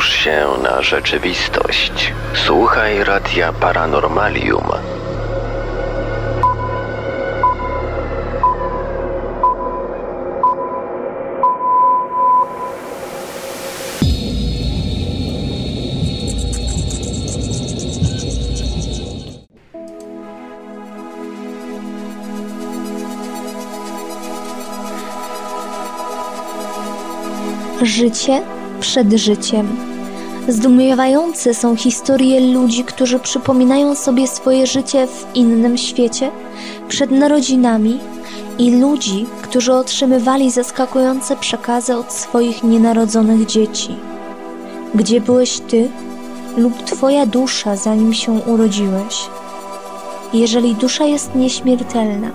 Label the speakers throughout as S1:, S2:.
S1: się na rzeczywistość. Słuchaj Radia Paranormalium.
S2: Życie przed życiem. Zdumiewające są historie ludzi, którzy przypominają sobie swoje życie w innym świecie, przed narodzinami, i ludzi, którzy otrzymywali zaskakujące przekazy od swoich nienarodzonych dzieci. Gdzie byłeś ty lub twoja dusza, zanim się urodziłeś? Jeżeli dusza jest nieśmiertelna,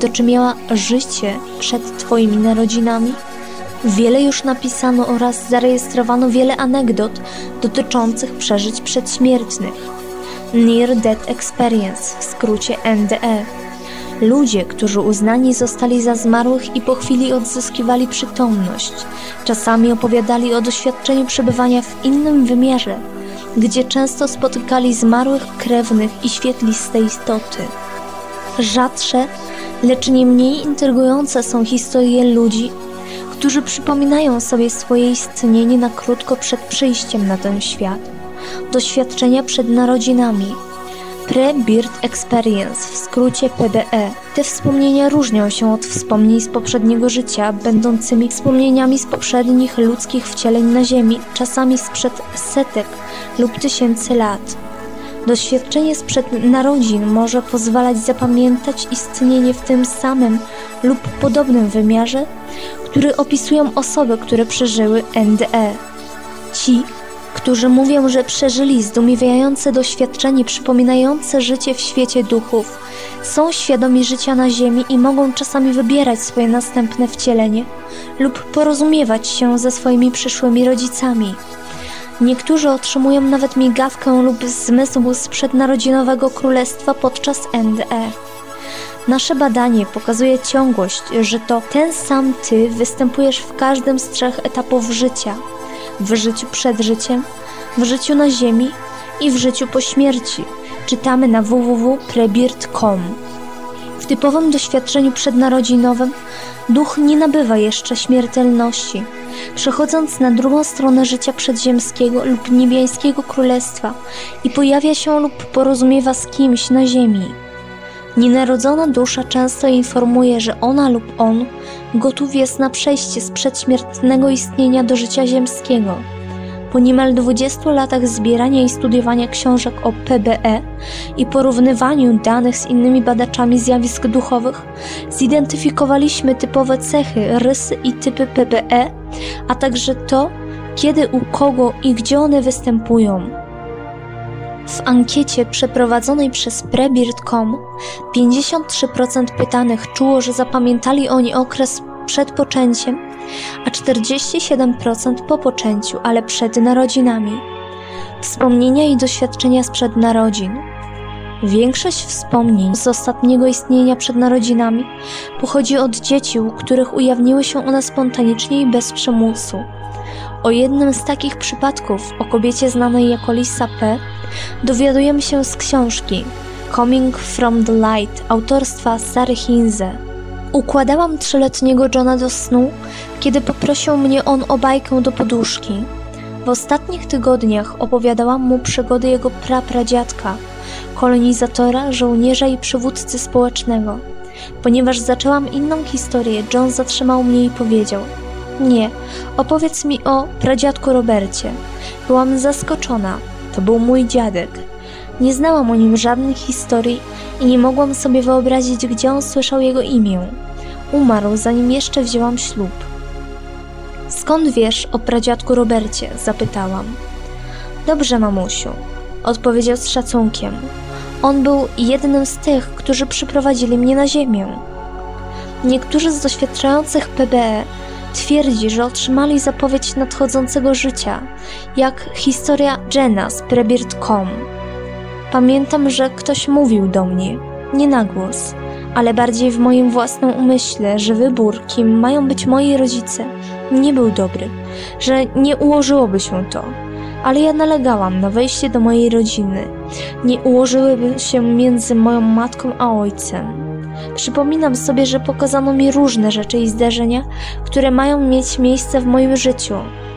S2: to czy miała życie przed twoimi narodzinami? Wiele już napisano oraz zarejestrowano wiele anegdot dotyczących przeżyć przedśmiertnych. Near Death Experience, w skrócie NDE. Ludzie, którzy uznani zostali za zmarłych i po chwili odzyskiwali przytomność, czasami opowiadali o doświadczeniu przebywania w innym wymiarze, gdzie często spotykali zmarłych krewnych i świetliste istoty. Rzadsze, lecz nie mniej intrygujące są historie ludzi, którzy przypominają sobie swoje istnienie na krótko przed przyjściem na ten świat, doświadczenia przed narodzinami. Pre-Birth Experience, w skrócie PBE. Te wspomnienia różnią się od wspomnień z poprzedniego życia, będącymi wspomnieniami z poprzednich ludzkich wcieleń na Ziemi, czasami sprzed setek lub tysięcy lat. Doświadczenie sprzed narodzin może pozwalać zapamiętać istnienie w tym samym lub podobnym wymiarze które opisują osoby, które przeżyły NDE. Ci, którzy mówią, że przeżyli zdumiewające doświadczenie przypominające życie w świecie duchów, są świadomi życia na Ziemi i mogą czasami wybierać swoje następne wcielenie lub porozumiewać się ze swoimi przyszłymi rodzicami. Niektórzy otrzymują nawet migawkę lub zmysł z przednarodzinowego królestwa podczas NDE. Nasze badanie pokazuje ciągłość, że to ten sam ty występujesz w każdym z trzech etapów życia: w życiu przed życiem, w życiu na Ziemi i w życiu po śmierci. Czytamy na www.prebirt.com. W typowym doświadczeniu przednarodzinowym duch nie nabywa jeszcze śmiertelności. Przechodząc na drugą stronę życia przedziemskiego lub niebiańskiego królestwa i pojawia się lub porozumiewa z kimś na ziemi. Nienarodzona dusza często informuje, że ona lub on gotów jest na przejście z przedśmiertnego istnienia do życia ziemskiego. Po niemal 20 latach zbierania i studiowania książek o PBE i porównywaniu danych z innymi badaczami zjawisk duchowych, zidentyfikowaliśmy typowe cechy, rysy i typy PBE, a także to, kiedy, u kogo i gdzie one występują. W ankiecie przeprowadzonej przez Prebirt.com 53% pytanych czuło, że zapamiętali oni okres przed poczęciem, a 47% po poczęciu, ale przed narodzinami. Wspomnienia i doświadczenia sprzed narodzin. Większość wspomnień z ostatniego istnienia przed narodzinami pochodzi od dzieci, u których ujawniły się one spontanicznie i bez przymusu. O jednym z takich przypadków, o kobiecie znanej jako Lisa P., dowiadujemy się z książki Coming from the Light autorstwa Sary Hinze. Układałam trzyletniego Johna do snu, kiedy poprosił mnie on o bajkę do poduszki. W ostatnich tygodniach opowiadałam mu przygody jego prapradziadka, kolonizatora, żołnierza i przywódcy społecznego. Ponieważ zaczęłam inną historię, John zatrzymał mnie i powiedział – nie, opowiedz mi o pradziadku Robercie. Byłam zaskoczona. To był mój dziadek. Nie znałam o nim żadnych historii i nie mogłam sobie wyobrazić, gdzie on słyszał jego imię. Umarł, zanim jeszcze wzięłam ślub. Skąd wiesz o pradziadku Robercie? zapytałam. Dobrze, mamusiu, odpowiedział z szacunkiem. On był jednym z tych, którzy przyprowadzili mnie na ziemię. Niektórzy z doświadczających PBE Twierdzi, że otrzymali zapowiedź nadchodzącego życia, jak historia Jenna z Prebirt.com. Pamiętam, że ktoś mówił do mnie, nie na głos, ale bardziej w moim własnym umyśle, że wybór, kim mają być moi rodzice, nie był dobry, że nie ułożyłoby się to. ale ja nalegałam na wejście do mojej rodziny. Nie ułożyłyby się między moją matką a ojcem. Przypominam sobie, że pokazano mi różne rzeczy i zdarzenia, które mają mieć miejsce w moim życiu.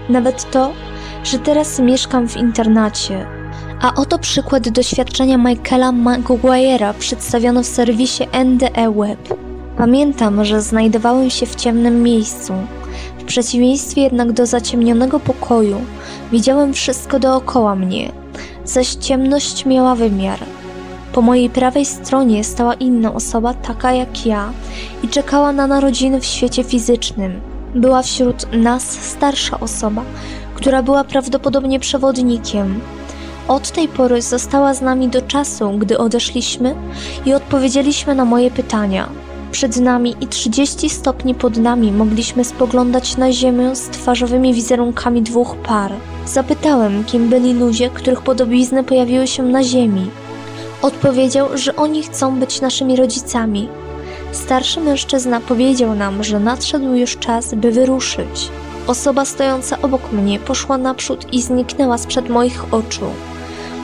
S2: Nawet to, że teraz mieszkam w internacie. A oto przykład doświadczenia Michaela Maguire'a przedstawiono w serwisie NDE Web. Pamiętam, że znajdowałem się w ciemnym miejscu. W przeciwieństwie jednak do zaciemnionego pokoju, widziałem wszystko dookoła mnie, zaś ciemność miała wymiar. Po mojej prawej stronie stała inna osoba, taka jak ja, i czekała na narodziny w świecie fizycznym. Była wśród nas starsza osoba, która była prawdopodobnie przewodnikiem. Od tej pory została z nami do czasu, gdy odeszliśmy i odpowiedzieliśmy na moje pytania. Przed nami i 30 stopni pod nami mogliśmy spoglądać na ziemię z twarzowymi wizerunkami dwóch par. Zapytałem, kim byli ludzie, których podobizny pojawiły się na ziemi. Odpowiedział, że oni chcą być naszymi rodzicami. Starszy mężczyzna powiedział nam, że nadszedł już czas, by wyruszyć. Osoba stojąca obok mnie poszła naprzód i zniknęła sprzed moich oczu.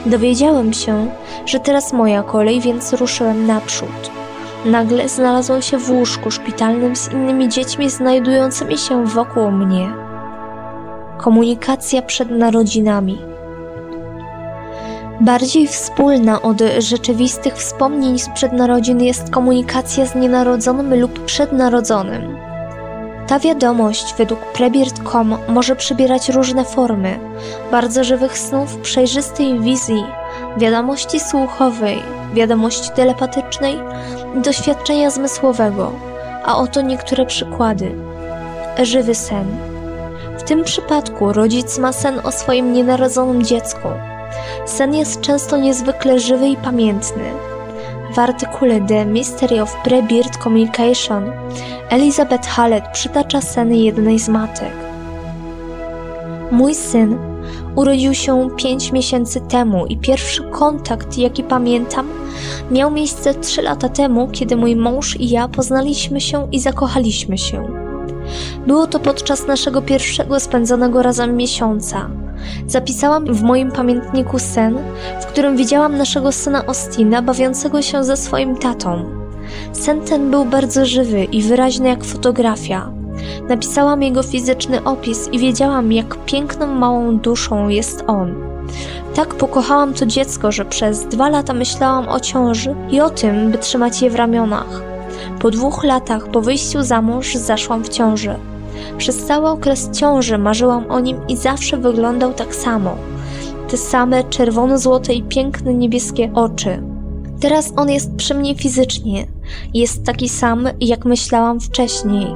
S2: Dowiedziałem się, że teraz moja kolej, więc ruszyłem naprzód. Nagle znalazłem się w łóżku szpitalnym z innymi dziećmi znajdującymi się wokół mnie. Komunikacja przed narodzinami. Bardziej wspólna od rzeczywistych wspomnień sprzed narodzin jest komunikacja z nienarodzonym lub przednarodzonym. Ta wiadomość według Prebirt.com może przybierać różne formy: bardzo żywych snów, przejrzystej wizji, wiadomości słuchowej, wiadomości telepatycznej, doświadczenia zmysłowego, a oto niektóre przykłady. Żywy sen. W tym przypadku rodzic ma sen o swoim nienarodzonym dziecku. Sen jest często niezwykle żywy i pamiętny. W artykule The Mystery of Pre-Birth Communication Elizabeth Hallett przytacza seny jednej z matek. Mój syn urodził się pięć miesięcy temu i pierwszy kontakt, jaki pamiętam, miał miejsce trzy lata temu, kiedy mój mąż i ja poznaliśmy się i zakochaliśmy się. Było to podczas naszego pierwszego spędzonego razem miesiąca. Zapisałam w moim pamiętniku sen, w którym widziałam naszego syna Ostina bawiącego się ze swoim tatą. Sen ten był bardzo żywy i wyraźny jak fotografia. Napisałam jego fizyczny opis i wiedziałam, jak piękną małą duszą jest on. Tak pokochałam to dziecko, że przez dwa lata myślałam o ciąży i o tym, by trzymać je w ramionach. Po dwóch latach po wyjściu za mąż zaszłam w ciąży. Przez cały okres ciąży marzyłam o nim i zawsze wyglądał tak samo. Te same czerwono-złote i piękne niebieskie oczy. Teraz on jest przy mnie fizycznie. Jest taki sam, jak myślałam wcześniej.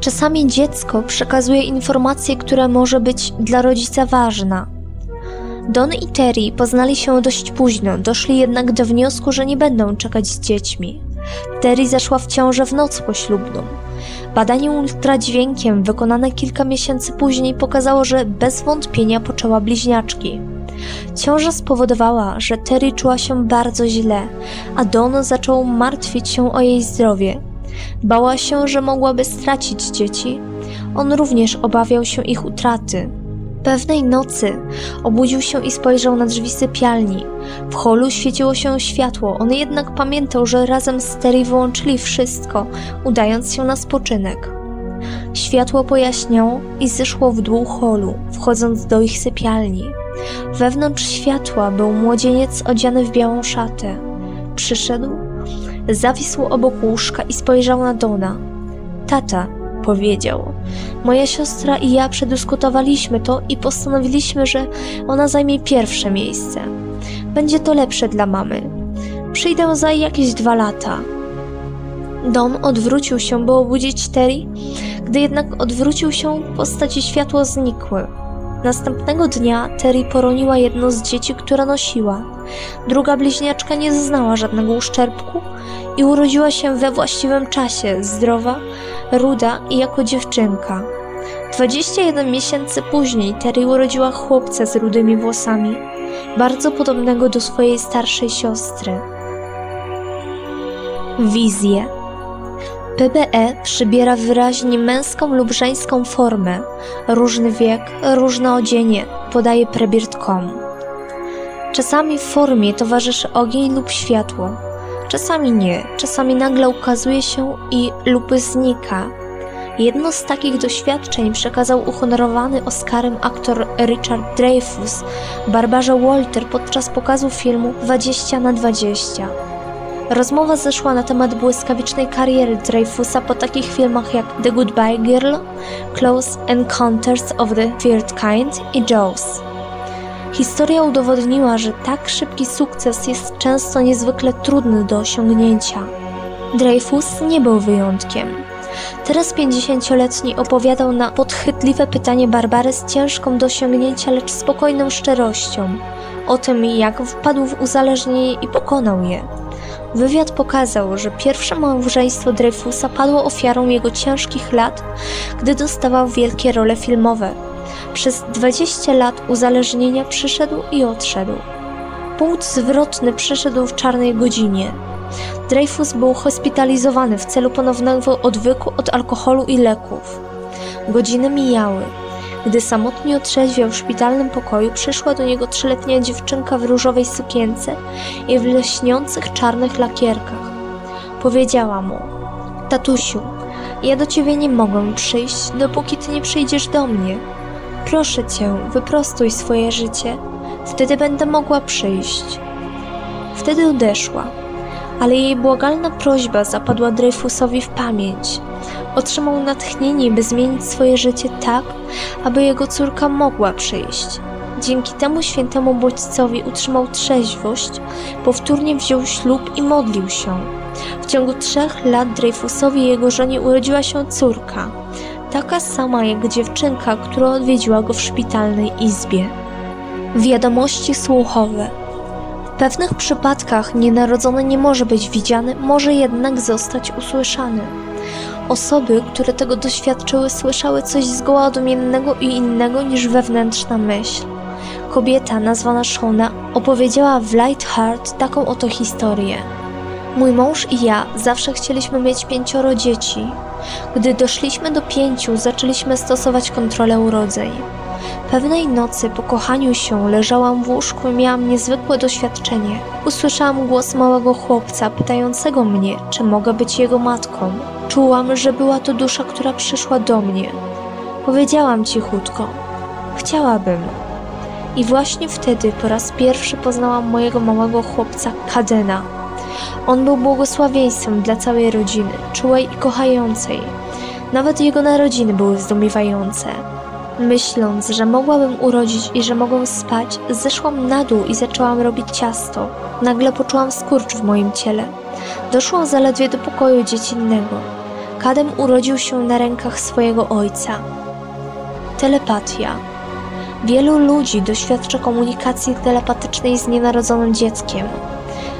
S2: Czasami dziecko przekazuje informację, która może być dla rodzica ważna. Don i Terry poznali się dość późno, doszli jednak do wniosku, że nie będą czekać z dziećmi. Terry zaszła w ciążę w noc poślubną. Badanie ultradźwiękiem wykonane kilka miesięcy później pokazało, że bez wątpienia poczęła bliźniaczki. Ciąża spowodowała, że Terry czuła się bardzo źle, a Don zaczął martwić się o jej zdrowie. Bała się, że mogłaby stracić dzieci. On również obawiał się ich utraty. Pewnej nocy obudził się i spojrzał na drzwi sypialni. W holu świeciło się światło, on jednak pamiętał, że razem z Terry wyłączyli wszystko, udając się na spoczynek. Światło pojaśniało i zeszło w dół holu, wchodząc do ich sypialni. Wewnątrz światła był młodzieniec odziany w białą szatę. Przyszedł, zawisł obok łóżka i spojrzał na Dona. Tata, powiedział. Moja siostra i ja przedyskutowaliśmy to i postanowiliśmy, że ona zajmie pierwsze miejsce. Będzie to lepsze dla mamy. Przyjdę za jakieś dwa lata. Don odwrócił się, by obudzić Terry, gdy jednak odwrócił się, postaci światło znikły. Następnego dnia Terry poroniła jedno z dzieci, które nosiła. Druga bliźniaczka nie zaznała żadnego uszczerbku i urodziła się we właściwym czasie, zdrowa, ruda i jako dziewczynka. 21 miesięcy później Terry urodziła chłopca z rudymi włosami, bardzo podobnego do swojej starszej siostry. Wizje PBE przybiera wyraźnie męską lub żeńską formę, różny wiek, różne odzienie, podaje Prebird.com. Czasami w formie towarzyszy ogień lub światło, czasami nie, czasami nagle ukazuje się i lub znika. Jedno z takich doświadczeń przekazał uhonorowany Oscarem aktor Richard Dreyfuss Barbarze Walter podczas pokazu filmu 20 na 20. Rozmowa zeszła na temat błyskawicznej kariery Dreyfusa po takich filmach jak The Goodbye Girl, Close Encounters of the Third Kind i Jaws. Historia udowodniła, że tak szybki sukces jest często niezwykle trudny do osiągnięcia. Dreyfus nie był wyjątkiem. Teraz 50-letni opowiadał na podchwytliwe pytanie Barbary z ciężką do osiągnięcia, lecz spokojną szczerością o tym, jak wpadł w uzależnienie i pokonał je. Wywiad pokazał, że pierwsze małżeństwo Dreyfusa padło ofiarą jego ciężkich lat, gdy dostawał wielkie role filmowe. Przez 20 lat uzależnienia przyszedł i odszedł. Punkt zwrotny przyszedł w czarnej godzinie. Dreyfus był hospitalizowany w celu ponownego odwyku od alkoholu i leków. Godziny mijały. Gdy samotnie otrzeźwiał w szpitalnym pokoju, przyszła do niego trzyletnia dziewczynka w różowej sukience i w leśniących czarnych lakierkach. Powiedziała mu: Tatusiu, ja do ciebie nie mogę przyjść, dopóki ty nie przyjdziesz do mnie. Proszę cię, wyprostuj swoje życie, wtedy będę mogła przyjść. Wtedy odeszła, ale jej błagalna prośba zapadła Dreyfusowi w pamięć. Otrzymał natchnienie, by zmienić swoje życie tak, aby jego córka mogła przyjść. Dzięki temu świętemu bodźcowi utrzymał trzeźwość, powtórnie wziął ślub i modlił się. W ciągu trzech lat Dreyfusowi i jego żonie urodziła się córka, taka sama jak dziewczynka, która odwiedziła go w szpitalnej izbie. Wiadomości słuchowe. W pewnych przypadkach nienarodzony nie może być widziany, może jednak zostać usłyszany. Osoby, które tego doświadczyły, słyszały coś zgoła odmiennego i innego niż wewnętrzna myśl. Kobieta nazwana Shona opowiedziała w Light Heart taką oto historię. Mój mąż i ja zawsze chcieliśmy mieć pięcioro dzieci. Gdy doszliśmy do pięciu, zaczęliśmy stosować kontrolę urodzeń. Pewnej nocy po kochaniu się leżałam w łóżku i miałam niezwykłe doświadczenie. Usłyszałam głos małego chłopca pytającego mnie, czy mogę być jego matką. Czułam, że była to dusza, która przyszła do mnie. Powiedziałam cichutko: Chciałabym. I właśnie wtedy po raz pierwszy poznałam mojego małego chłopca Kadena. On był błogosławieństwem dla całej rodziny, czułej i kochającej. Nawet jego narodziny były zdumiewające. Myśląc, że mogłabym urodzić i że mogę spać, zeszłam na dół i zaczęłam robić ciasto. Nagle poczułam skurcz w moim ciele. Doszłam zaledwie do pokoju dziecinnego. Kadem urodził się na rękach swojego ojca. Telepatia. Wielu ludzi doświadcza komunikacji telepatycznej z nienarodzonym dzieckiem.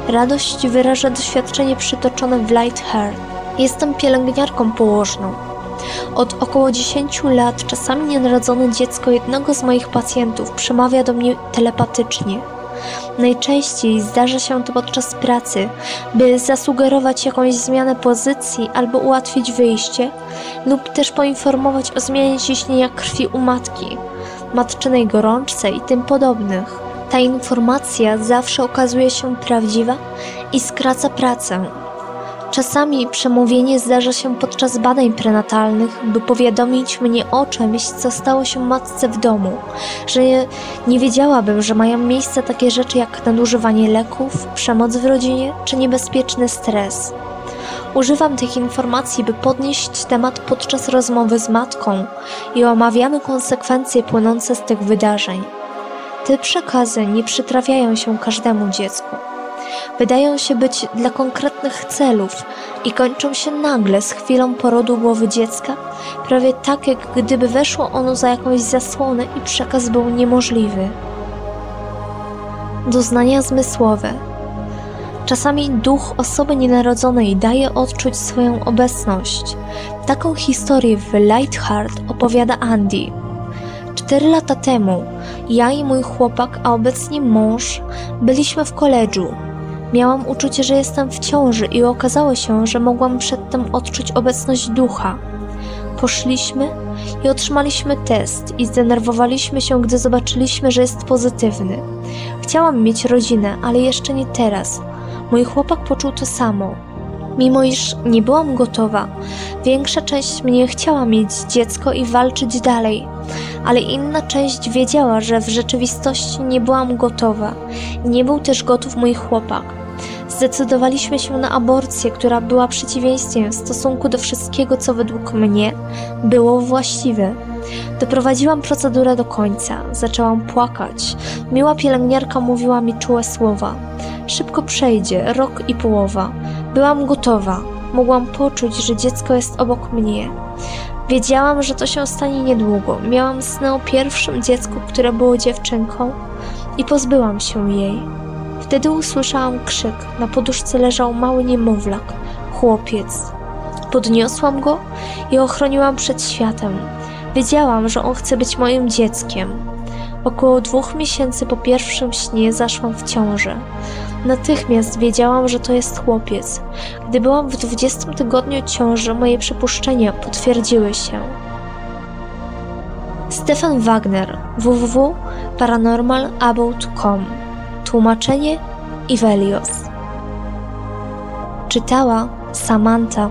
S2: Radość wyraża doświadczenie przytoczone w Light Heart. Jestem pielęgniarką położną. Od około 10 lat czasami nienarodzone dziecko jednego z moich pacjentów przemawia do mnie telepatycznie. Najczęściej zdarza się to podczas pracy, by zasugerować jakąś zmianę pozycji albo ułatwić wyjście, lub też poinformować o zmianie ciśnienia krwi u matki, matczynej gorączce i tym podobnych. Ta informacja zawsze okazuje się prawdziwa i skraca pracę. Czasami przemówienie zdarza się podczas badań prenatalnych, by powiadomić mnie o czymś, co stało się matce w domu, że nie, wiedziałabym, że mają miejsce takie rzeczy jak nadużywanie leków, przemoc w rodzinie czy niebezpieczny stres. Używam tych informacji, by podnieść temat podczas rozmowy z matką i omawiamy konsekwencje płynące z tych wydarzeń. Te przekazy nie przytrafiają się każdemu dziecku. Wydają się być dla konkretnych celów i kończą się nagle z chwilą porodu głowy dziecka, prawie tak jak gdyby weszło ono za jakąś zasłonę i przekaz był niemożliwy. Doznania zmysłowe. Czasami duch osoby nienarodzonej daje odczuć swoją obecność. Taką historię w Light Heart opowiada Andy. Cztery lata temu ja i mój chłopak, a obecnie mąż, byliśmy w koledżu. Miałam uczucie, że jestem w ciąży i okazało się, że mogłam przedtem odczuć obecność ducha. Poszliśmy i otrzymaliśmy test i zdenerwowaliśmy się, gdy zobaczyliśmy, że jest pozytywny. Chciałam mieć rodzinę, ale jeszcze nie teraz. Mój chłopak poczuł to samo. Mimo iż nie byłam gotowa, większa część mnie chciała mieć dziecko i walczyć dalej, ale inna część wiedziała, że w rzeczywistości nie byłam gotowa nie był też gotów mój chłopak. Zdecydowaliśmy się na aborcję, która była przeciwieństwem w stosunku do wszystkiego, co według mnie było właściwe. Doprowadziłam procedurę do końca, zaczęłam płakać. Miła pielęgniarka mówiła mi czułe słowa. Szybko przejdzie, rok i połowa. Byłam gotowa. Mogłam poczuć, że dziecko jest obok mnie. Wiedziałam, że to się stanie niedługo. Miałam snę o pierwszym dziecku, które było dziewczynką i pozbyłam się jej. Wtedy usłyszałam krzyk. Na poduszce leżał mały niemowlak, chłopiec. Podniosłam go i ochroniłam przed światem. Wiedziałam, że on chce być moim dzieckiem. Około dwóch miesięcy po pierwszym śnie zaszłam w ciążę. Natychmiast wiedziałam, że to jest chłopiec. Gdy byłam w 20 tygodniu ciąży, moje przypuszczenia potwierdziły się. Stefan Wagner www.paranormalabout.com Tłumaczenie Ivelios. Czytała Samantha